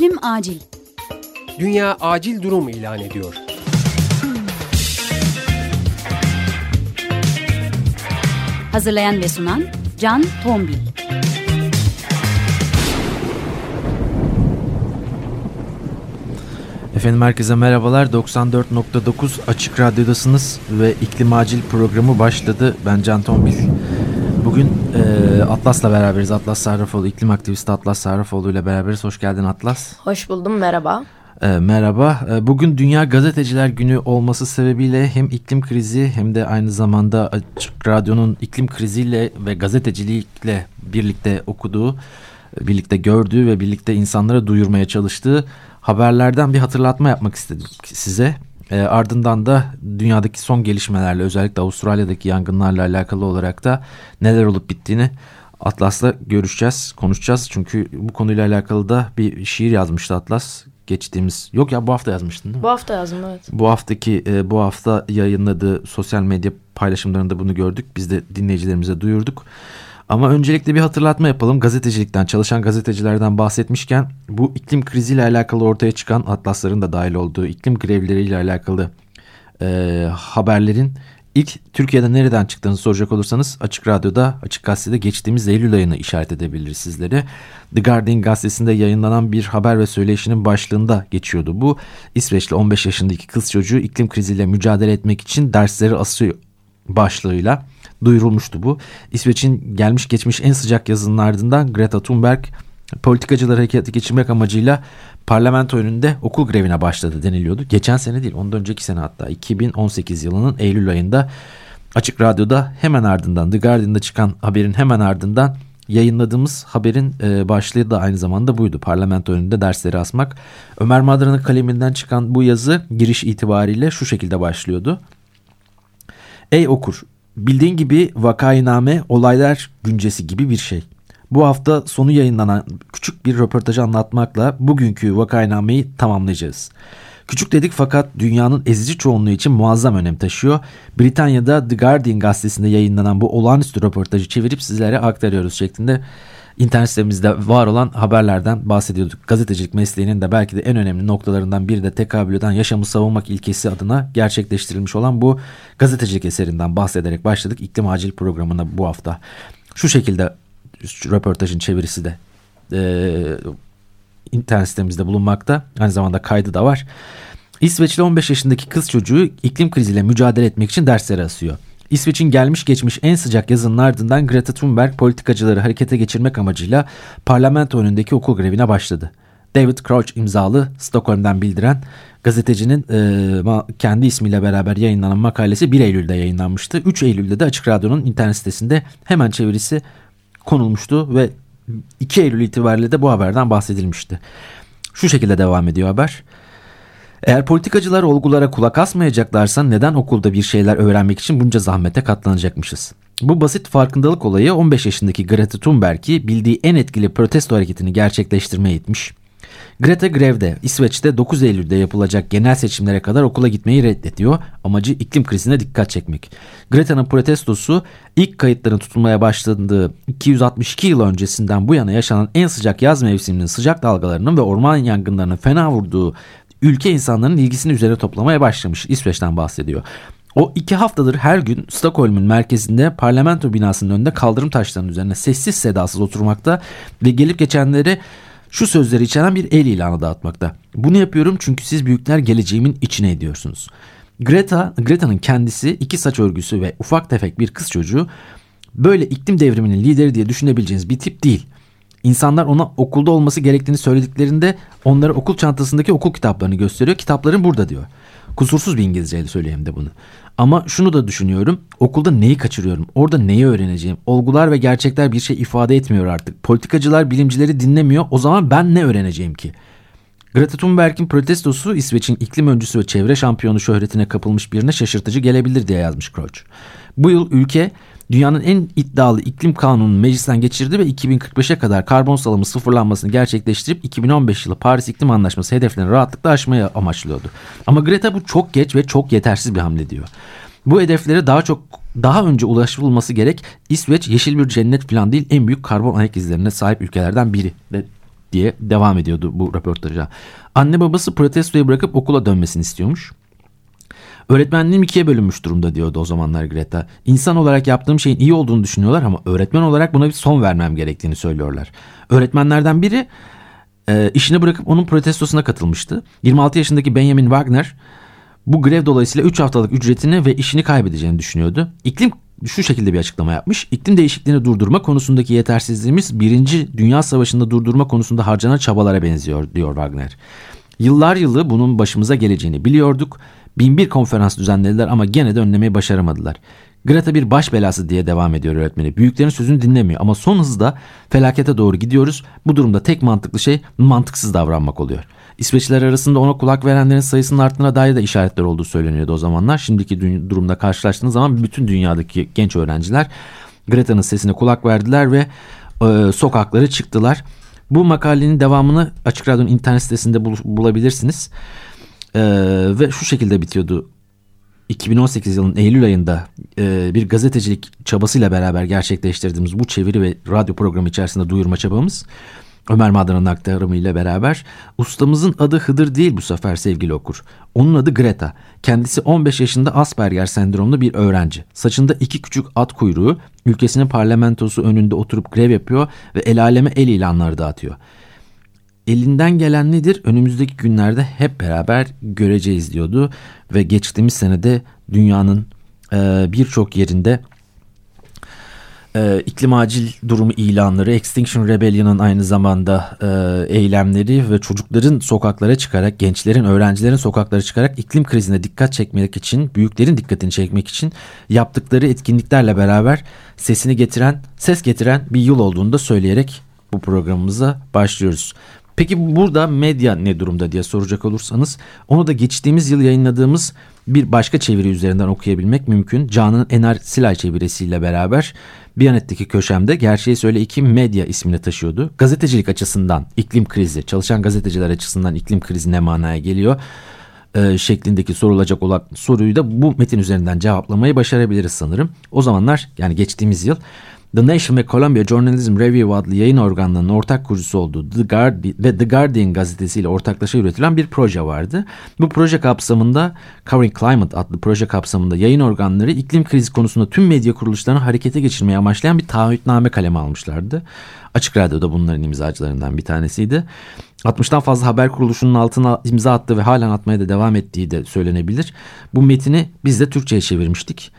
İklim acil. Dünya acil durum ilan ediyor. Hazırlayan ve sunan Can Tombil. Efendim herkese merhabalar. 94.9 Açık Radyo'dasınız ve İklim Acil programı başladı. Ben Can Tombil. Bugün e, Atlas'la beraberiz. Atlas Sarrafoğlu, iklim aktivisti Atlas Sarrafoğlu ile beraberiz. Hoş geldin Atlas. Hoş buldum, merhaba. E, merhaba. E, bugün Dünya Gazeteciler Günü olması sebebiyle hem iklim krizi hem de aynı zamanda Açık Radyo'nun iklim kriziyle ve gazetecilikle birlikte okuduğu, birlikte gördüğü ve birlikte insanlara duyurmaya çalıştığı haberlerden bir hatırlatma yapmak istedim size. E, ardından da dünyadaki son gelişmelerle özellikle Avustralya'daki yangınlarla alakalı olarak da neler olup bittiğini Atlas'la görüşeceğiz, konuşacağız. Çünkü bu konuyla alakalı da bir şiir yazmıştı Atlas. Geçtiğimiz, yok ya bu hafta yazmıştın değil mi? Bu hafta yazdım evet. Bu haftaki, e, bu hafta yayınladığı sosyal medya paylaşımlarında bunu gördük. Biz de dinleyicilerimize duyurduk. Ama öncelikle bir hatırlatma yapalım. Gazetecilikten, çalışan gazetecilerden bahsetmişken bu iklim kriziyle alakalı ortaya çıkan atlasların da dahil olduğu iklim grevleriyle alakalı e, haberlerin ilk Türkiye'de nereden çıktığını soracak olursanız Açık Radyo'da, Açık Gazete'de geçtiğimiz Eylül ayını işaret edebiliriz sizlere. The Guardian gazetesinde yayınlanan bir haber ve söyleşinin başlığında geçiyordu. Bu İsveçli 15 yaşındaki kız çocuğu iklim kriziyle mücadele etmek için dersleri asıyor başlığıyla duyurulmuştu bu. İsveç'in gelmiş geçmiş en sıcak yazının ardından Greta Thunberg politikacıları harekete geçirmek amacıyla parlamento önünde okul grevine başladı deniliyordu. Geçen sene değil ondan önceki sene hatta 2018 yılının Eylül ayında Açık Radyo'da hemen ardından The Guardian'da çıkan haberin hemen ardından yayınladığımız haberin e, başlığı da aynı zamanda buydu. Parlamento önünde dersleri asmak. Ömer Madra'nın kaleminden çıkan bu yazı giriş itibariyle şu şekilde başlıyordu. Ey okur, bildiğin gibi vakainame olaylar güncesi gibi bir şey. Bu hafta sonu yayınlanan küçük bir röportajı anlatmakla bugünkü vakainameyi tamamlayacağız. Küçük dedik fakat dünyanın ezici çoğunluğu için muazzam önem taşıyor. Britanya'da The Guardian gazetesinde yayınlanan bu olağanüstü röportajı çevirip sizlere aktarıyoruz şeklinde internet sitemizde var olan haberlerden bahsediyorduk. Gazetecilik mesleğinin de belki de en önemli noktalarından biri de tekabül eden yaşamı savunmak ilkesi adına gerçekleştirilmiş olan bu gazetecilik eserinden bahsederek başladık. İklim Acil programına bu hafta. Şu şekilde röportajın çevirisi de e, internet sitemizde bulunmakta. Aynı zamanda kaydı da var. İsveçli 15 yaşındaki kız çocuğu iklim kriziyle mücadele etmek için dersleri asıyor. İsveç'in gelmiş geçmiş en sıcak yazının ardından Greta Thunberg politikacıları harekete geçirmek amacıyla parlamento önündeki okul grevine başladı. David Crouch imzalı Stockholm'dan bildiren gazetecinin e, kendi ismiyle beraber yayınlanan makalesi 1 Eylül'de yayınlanmıştı. 3 Eylül'de de Açık Radyo'nun internet sitesinde hemen çevirisi konulmuştu ve 2 Eylül itibariyle de bu haberden bahsedilmişti. Şu şekilde devam ediyor haber. Eğer politikacılar olgulara kulak asmayacaklarsa neden okulda bir şeyler öğrenmek için bunca zahmete katlanacakmışız? Bu basit farkındalık olayı 15 yaşındaki Greta Thunberg'i bildiği en etkili protesto hareketini gerçekleştirmeye itmiş. Greta grevde İsveç'te 9 Eylül'de yapılacak genel seçimlere kadar okula gitmeyi reddediyor. Amacı iklim krizine dikkat çekmek. Greta'nın protestosu ilk kayıtların tutulmaya başladığı 262 yıl öncesinden bu yana yaşanan en sıcak yaz mevsiminin sıcak dalgalarının ve orman yangınlarının fena vurduğu ülke insanların ilgisini üzerine toplamaya başlamış. İsveç'ten bahsediyor. O iki haftadır her gün Stockholm'un merkezinde parlamento binasının önünde kaldırım taşlarının üzerine sessiz sedasız oturmakta ve gelip geçenleri şu sözleri içeren bir el ilanı dağıtmakta. Bunu yapıyorum çünkü siz büyükler geleceğimin içine ediyorsunuz. Greta, Greta'nın kendisi iki saç örgüsü ve ufak tefek bir kız çocuğu böyle iklim devriminin lideri diye düşünebileceğiniz bir tip değil. İnsanlar ona okulda olması gerektiğini söylediklerinde onlara okul çantasındaki okul kitaplarını gösteriyor. Kitapların burada diyor. Kusursuz bir İngilizceyle söyleyeyim de bunu. Ama şunu da düşünüyorum. Okulda neyi kaçırıyorum? Orada neyi öğreneceğim? Olgular ve gerçekler bir şey ifade etmiyor artık. Politikacılar bilimcileri dinlemiyor. O zaman ben ne öğreneceğim ki? Greta Thunberg'in protestosu İsveç'in iklim öncüsü ve çevre şampiyonu şöhretine kapılmış birine şaşırtıcı gelebilir diye yazmış Crouch. Bu yıl ülke dünyanın en iddialı iklim kanununu meclisten geçirdi ve 2045'e kadar karbon salımı sıfırlanmasını gerçekleştirip 2015 yılı Paris İklim Anlaşması hedeflerini rahatlıkla aşmayı amaçlıyordu. Ama Greta bu çok geç ve çok yetersiz bir hamle diyor. Bu hedeflere daha çok daha önce ulaşılması gerek. İsveç yeşil bir cennet falan değil en büyük karbon ayak izlerine sahip ülkelerden biri. Ve diye devam ediyordu bu röportaja. Anne babası protestoyu bırakıp okula dönmesini istiyormuş. Öğretmenliğim ikiye bölünmüş durumda diyordu o zamanlar Greta. İnsan olarak yaptığım şeyin iyi olduğunu düşünüyorlar ama öğretmen olarak buna bir son vermem gerektiğini söylüyorlar. Öğretmenlerden biri e, işini bırakıp onun protestosuna katılmıştı. 26 yaşındaki Benjamin Wagner bu grev dolayısıyla 3 haftalık ücretini ve işini kaybedeceğini düşünüyordu. İklim şu şekilde bir açıklama yapmış. İklim değişikliğini durdurma konusundaki yetersizliğimiz birinci Dünya Savaşı'nda durdurma konusunda harcanan çabalara benziyor diyor Wagner. Yıllar yılı bunun başımıza geleceğini biliyorduk. Bin bir konferans düzenlediler ama gene de önlemeyi başaramadılar. Greta bir baş belası diye devam ediyor öğretmeni. Büyüklerin sözünü dinlemiyor ama son hızda felakete doğru gidiyoruz. Bu durumda tek mantıklı şey mantıksız davranmak oluyor. İsveçliler arasında ona kulak verenlerin sayısının arttığına dair de işaretler olduğu söyleniyordu o zamanlar. Şimdiki durumda karşılaştığınız zaman bütün dünyadaki genç öğrenciler Greta'nın sesine kulak verdiler ve e, sokaklara çıktılar. Bu makalenin devamını Açık Radyo'nun internet sitesinde bul bulabilirsiniz. E, ve şu şekilde bitiyordu 2018 yılının Eylül ayında e, bir gazetecilik çabasıyla beraber gerçekleştirdiğimiz bu çeviri ve radyo programı içerisinde duyurma çabamız Ömer Madra'nın aktarımıyla beraber ustamızın adı Hıdır değil bu sefer sevgili okur. Onun adı Greta. Kendisi 15 yaşında Asperger sendromlu bir öğrenci. Saçında iki küçük at kuyruğu, ülkesinin parlamentosu önünde oturup grev yapıyor ve el aleme el ilanları dağıtıyor. Elinden gelen nedir? Önümüzdeki günlerde hep beraber göreceğiz diyordu ve geçtiğimiz senede dünyanın e, birçok yerinde e, iklim acil durumu ilanları, Extinction Rebellion'ın aynı zamanda e, eylemleri ve çocukların sokaklara çıkarak, gençlerin, öğrencilerin sokaklara çıkarak iklim krizine dikkat çekmek için, büyüklerin dikkatini çekmek için yaptıkları etkinliklerle beraber sesini getiren, ses getiren bir yıl olduğunu da söyleyerek bu programımıza başlıyoruz. Peki burada medya ne durumda diye soracak olursanız onu da geçtiğimiz yıl yayınladığımız bir başka çeviri üzerinden okuyabilmek mümkün. Can'ın Ener Silay çevirisiyle beraber Biyanet'teki köşemde Gerçeği Söyle 2 Medya ismini taşıyordu. Gazetecilik açısından iklim krizi, çalışan gazeteciler açısından iklim krizi ne manaya geliyor? E, şeklindeki sorulacak olan soruyu da bu metin üzerinden cevaplamayı başarabiliriz sanırım. O zamanlar yani geçtiğimiz yıl The Nation ve Columbia Journalism Review adlı yayın organlarının ortak kurucusu olduğu The Guardian ve The Guardian gazetesiyle ortaklaşa üretilen bir proje vardı. Bu proje kapsamında Covering Climate adlı proje kapsamında yayın organları iklim krizi konusunda tüm medya kuruluşlarını harekete geçirmeye amaçlayan bir taahhütname kaleme almışlardı. Açık Radyo da bunların imzacılarından bir tanesiydi. 60'tan fazla haber kuruluşunun altına imza attığı ve halen atmaya da devam ettiği de söylenebilir. Bu metini biz de Türkçe'ye çevirmiştik.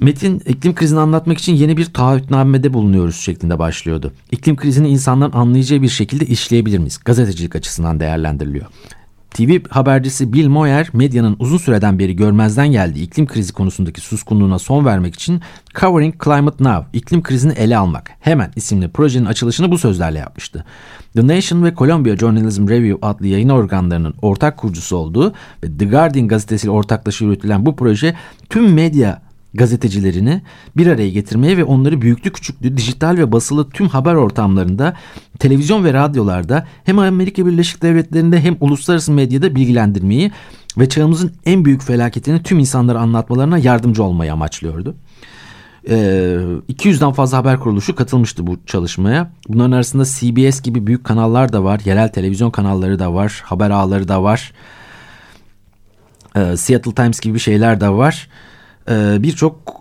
Metin iklim krizini anlatmak için yeni bir taahhütnamede bulunuyoruz şeklinde başlıyordu. İklim krizini insanların anlayacağı bir şekilde işleyebilir miyiz? Gazetecilik açısından değerlendiriliyor. TV habercisi Bill Moyer medyanın uzun süreden beri görmezden geldiği iklim krizi konusundaki suskunluğuna son vermek için Covering Climate Now, iklim krizini ele almak, hemen isimli projenin açılışını bu sözlerle yapmıştı. The Nation ve Columbia Journalism Review adlı yayın organlarının ortak kurucusu olduğu ve The Guardian gazetesiyle ortaklaşa üretilen bu proje tüm medya gazetecilerini bir araya getirmeye ve onları büyüklü küçüklü dijital ve basılı tüm haber ortamlarında televizyon ve radyolarda hem Amerika Birleşik Devletleri'nde hem uluslararası medyada bilgilendirmeyi ve çağımızın en büyük felaketini tüm insanlara anlatmalarına yardımcı olmayı amaçlıyordu. 200'den ee, fazla haber kuruluşu katılmıştı bu çalışmaya. Bunların arasında CBS gibi büyük kanallar da var, yerel televizyon kanalları da var, haber ağları da var. Ee, Seattle Times gibi şeyler de var. Ee, birçok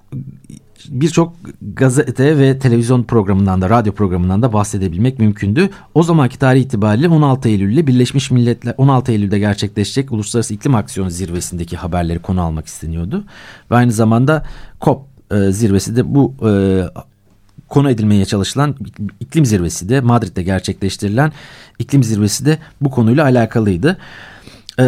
birçok gazete ve televizyon programından da radyo programından da bahsedebilmek mümkündü. O zamanki tarih itibariyle 16 Eylül'de Birleşmiş Milletler 16 Eylül'de gerçekleşecek Uluslararası İklim Aksiyonu Zirvesi'ndeki haberleri konu almak isteniyordu. Ve aynı zamanda COP e, zirvesi de bu e, konu edilmeye çalışılan iklim zirvesi de Madrid'de gerçekleştirilen iklim zirvesi de bu konuyla alakalıydı. Ee,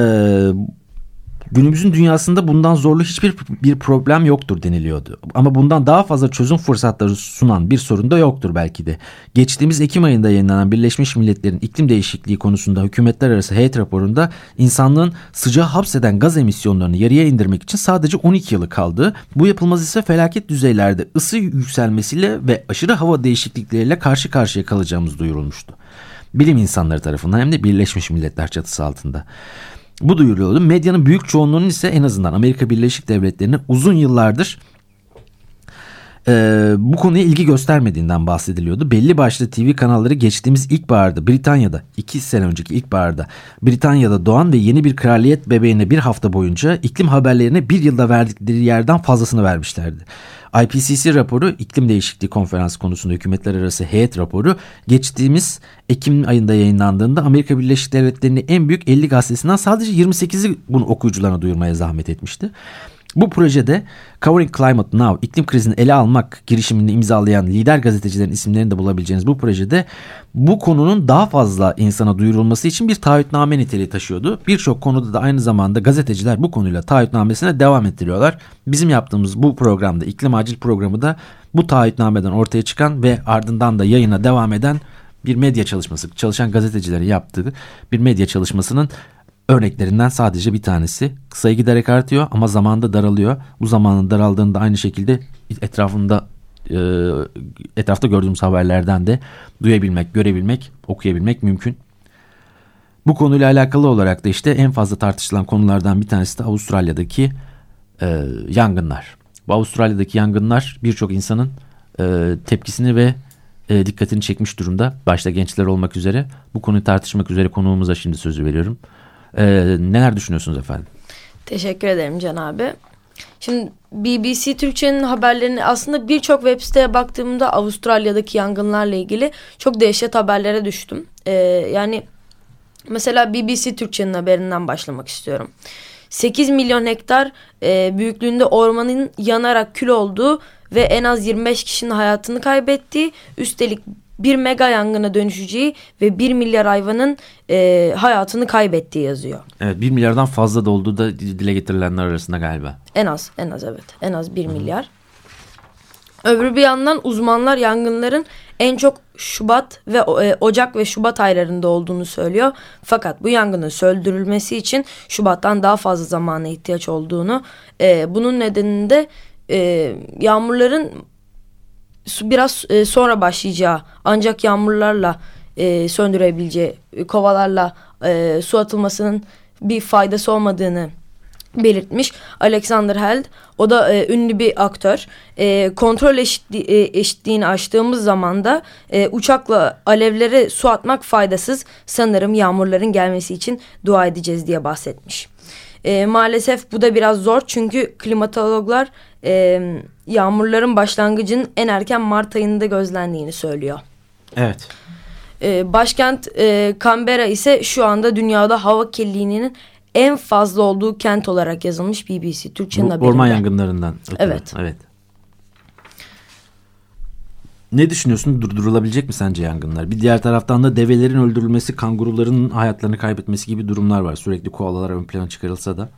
Günümüzün dünyasında bundan zorlu hiçbir bir problem yoktur deniliyordu. Ama bundan daha fazla çözüm fırsatları sunan bir sorun da yoktur belki de. Geçtiğimiz Ekim ayında yayınlanan Birleşmiş Milletler'in iklim değişikliği konusunda hükümetler arası heyet raporunda insanlığın sıcağı hapseden gaz emisyonlarını yarıya indirmek için sadece 12 yılı kaldı. Bu yapılmaz ise felaket düzeylerde ısı yükselmesiyle ve aşırı hava değişiklikleriyle karşı karşıya kalacağımız duyurulmuştu. Bilim insanları tarafından hem de Birleşmiş Milletler çatısı altında. Bu duyuruyordu. Medyanın büyük çoğunluğunun ise en azından Amerika Birleşik Devletleri'nin uzun yıllardır e, bu konuya ilgi göstermediğinden bahsediliyordu. Belli başlı TV kanalları geçtiğimiz ilkbaharda Britanya'da iki sene önceki ilkbaharda Britanya'da doğan ve yeni bir kraliyet bebeğine bir hafta boyunca iklim haberlerine bir yılda verdikleri yerden fazlasını vermişlerdi. IPCC raporu iklim değişikliği konferans konusunda hükümetler arası heyet raporu geçtiğimiz Ekim ayında yayınlandığında Amerika Birleşik Devletleri'nin en büyük 50 gazetesinden sadece 28'i bunu okuyucularına duyurmaya zahmet etmişti. Bu projede Covering Climate Now iklim krizini ele almak girişimini imzalayan lider gazetecilerin isimlerini de bulabileceğiniz bu projede bu konunun daha fazla insana duyurulması için bir taahhütname niteliği taşıyordu. Birçok konuda da aynı zamanda gazeteciler bu konuyla taahhütnamesine devam ettiriyorlar. Bizim yaptığımız bu programda iklim acil programı da bu taahhütnameden ortaya çıkan ve ardından da yayına devam eden bir medya çalışması, çalışan gazetecilerin yaptığı bir medya çalışmasının örneklerinden sadece bir tanesi. Sayı giderek artıyor ama zamanda daralıyor. Bu zamanın daraldığında aynı şekilde etrafında e, etrafta gördüğümüz haberlerden de duyabilmek, görebilmek, okuyabilmek mümkün. Bu konuyla alakalı olarak da işte en fazla tartışılan konulardan bir tanesi de Avustralya'daki e, yangınlar. Bu Avustralya'daki yangınlar birçok insanın e, tepkisini ve e, dikkatini çekmiş durumda. Başta gençler olmak üzere. Bu konuyu tartışmak üzere konuğumuza şimdi sözü veriyorum. E, neler düşünüyorsunuz efendim? Teşekkür ederim Can abi. Şimdi BBC Türkçe'nin haberlerini aslında birçok web siteye baktığımda Avustralya'daki yangınlarla ilgili çok dehşet haberlere düştüm. Ee, yani mesela BBC Türkçe'nin haberinden başlamak istiyorum. 8 milyon hektar e, büyüklüğünde ormanın yanarak kül olduğu ve en az 25 kişinin hayatını kaybettiği üstelik bir mega yangına dönüşeceği ve 1 milyar hayvanın e, hayatını kaybettiği yazıyor. Evet 1 milyardan fazla da olduğu da dile getirilenler arasında galiba. En az en az evet en az 1 milyar. Öbür bir yandan uzmanlar yangınların en çok Şubat ve e, Ocak ve Şubat aylarında olduğunu söylüyor. Fakat bu yangının söndürülmesi için Şubat'tan daha fazla zamana ihtiyaç olduğunu, e, bunun nedeninde e, yağmurların biraz e, sonra başlayacağı ancak yağmurlarla e, söndürebileceği e, kovalarla e, su atılmasının bir faydası olmadığını belirtmiş Alexander Held. O da e, ünlü bir aktör. E, kontrol eşitli, e, eşitliğini açtığımız zaman da e, uçakla alevlere su atmak faydasız. Sanırım yağmurların gelmesi için dua edeceğiz diye bahsetmiş. E, maalesef bu da biraz zor çünkü klimatologlar e, yağmurların başlangıcının en erken Mart ayında gözlendiğini söylüyor. Evet. E, başkent e, Canberra ise şu anda dünyada hava kirliliğinin en fazla olduğu kent olarak yazılmış BBC Türkçe'nin haberinde. Orman yangınlarından. Ötürü. Evet. Evet. Ne düşünüyorsun? Durdurulabilecek mi sence yangınlar? Bir diğer taraftan da develerin öldürülmesi, kanguruların hayatlarını kaybetmesi gibi durumlar var. Sürekli koalalar ön plana çıkarılsa da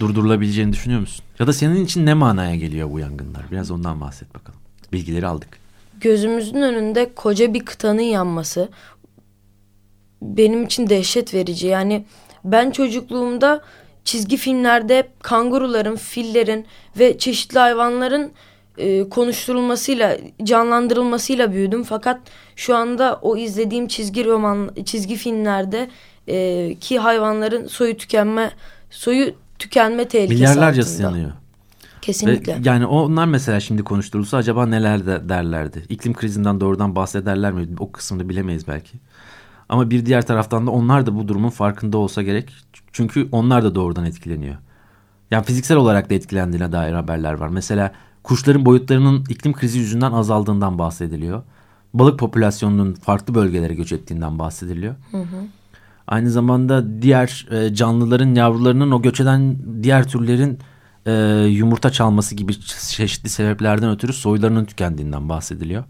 durdurulabileceğini düşünüyor musun? Ya da senin için ne manaya geliyor bu yangınlar? Biraz ondan bahset bakalım. Bilgileri aldık. Gözümüzün önünde koca bir kıtanın yanması benim için dehşet verici. Yani ben çocukluğumda çizgi filmlerde kanguruların, fillerin ve çeşitli hayvanların e, konuşturulmasıyla, canlandırılmasıyla büyüdüm. Fakat şu anda o izlediğim çizgi roman, çizgi filmlerde e, ki hayvanların soyu tükenme, soyu tükenme tehlikesi Milyarlarca altında. sığınıyor. Kesinlikle. Ve yani onlar mesela şimdi konuşturulsa acaba neler de derlerdi? İklim krizinden doğrudan bahsederler mi? O kısmını bilemeyiz belki. Ama bir diğer taraftan da onlar da bu durumun farkında olsa gerek. Çünkü onlar da doğrudan etkileniyor. Yani fiziksel olarak da etkilendiğine dair haberler var. Mesela kuşların boyutlarının iklim krizi yüzünden azaldığından bahsediliyor. Balık popülasyonunun farklı bölgelere göç ettiğinden bahsediliyor. Hı hı. Aynı zamanda diğer e, canlıların yavrularının o göç eden diğer türlerin e, yumurta çalması gibi çeşitli sebeplerden ötürü soylarının tükendiğinden bahsediliyor.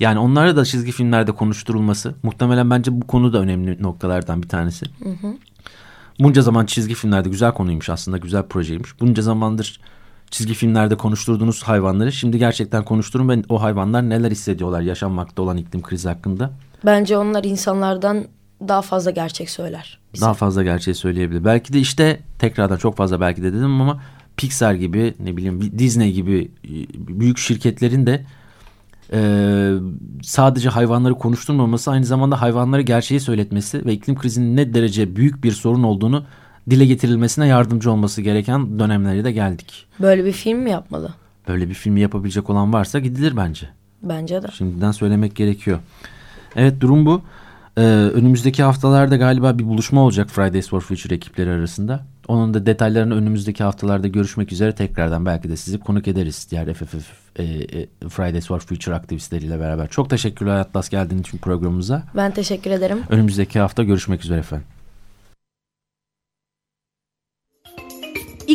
Yani onlara da çizgi filmlerde konuşturulması muhtemelen bence bu konu da önemli noktalardan bir tanesi. Hı hı. Bunca zaman çizgi filmlerde güzel konuymuş aslında güzel projeymiş. Bunca zamandır çizgi filmlerde konuşturduğunuz hayvanları şimdi gerçekten konuşturun ve o hayvanlar neler hissediyorlar yaşanmakta olan iklim krizi hakkında. Bence onlar insanlardan daha fazla gerçek söyler. bize. Daha fazla gerçeği söyleyebilir. Belki de işte tekrardan çok fazla belki de dedim ama Pixar gibi ne bileyim Disney gibi e, büyük şirketlerin de e, sadece hayvanları konuşturmaması aynı zamanda hayvanları gerçeği söyletmesi ve iklim krizinin ne derece büyük bir sorun olduğunu dile getirilmesine yardımcı olması gereken dönemlere de geldik. Böyle bir film mi yapmalı? Böyle bir filmi yapabilecek olan varsa gidilir bence. Bence de. Şimdiden söylemek gerekiyor. Evet durum bu. Ee, önümüzdeki haftalarda galiba bir buluşma olacak Fridays for Future ekipleri arasında. Onun da detaylarını önümüzdeki haftalarda görüşmek üzere tekrardan belki de sizi konuk ederiz. Diğer FFF e, e, Fridays for Future aktivistleriyle beraber. Çok teşekkürler Atlas geldiğin için programımıza. Ben teşekkür ederim. Önümüzdeki hafta görüşmek üzere efendim.